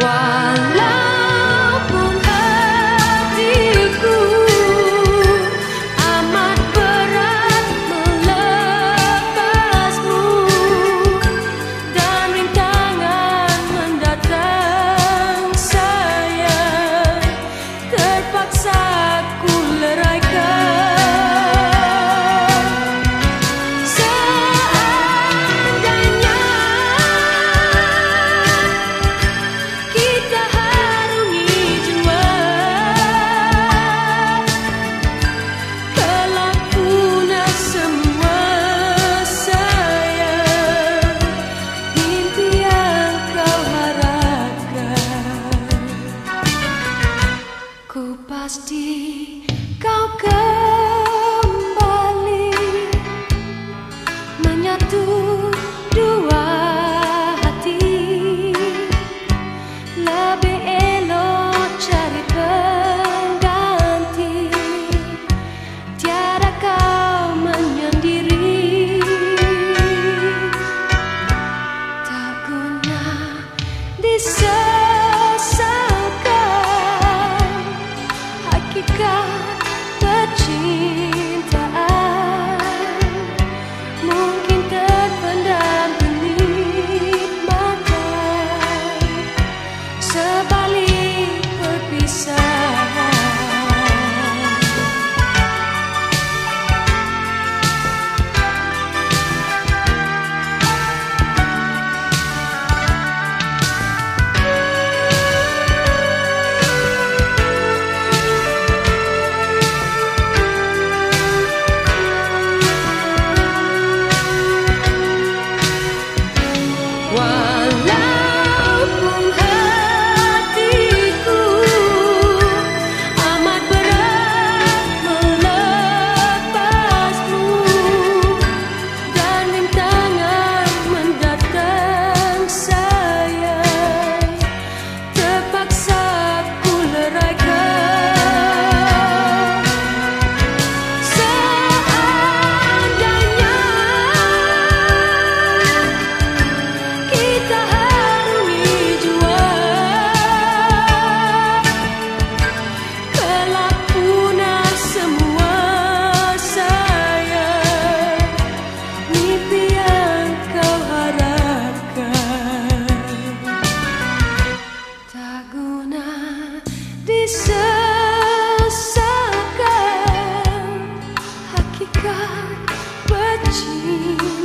One практика. 情。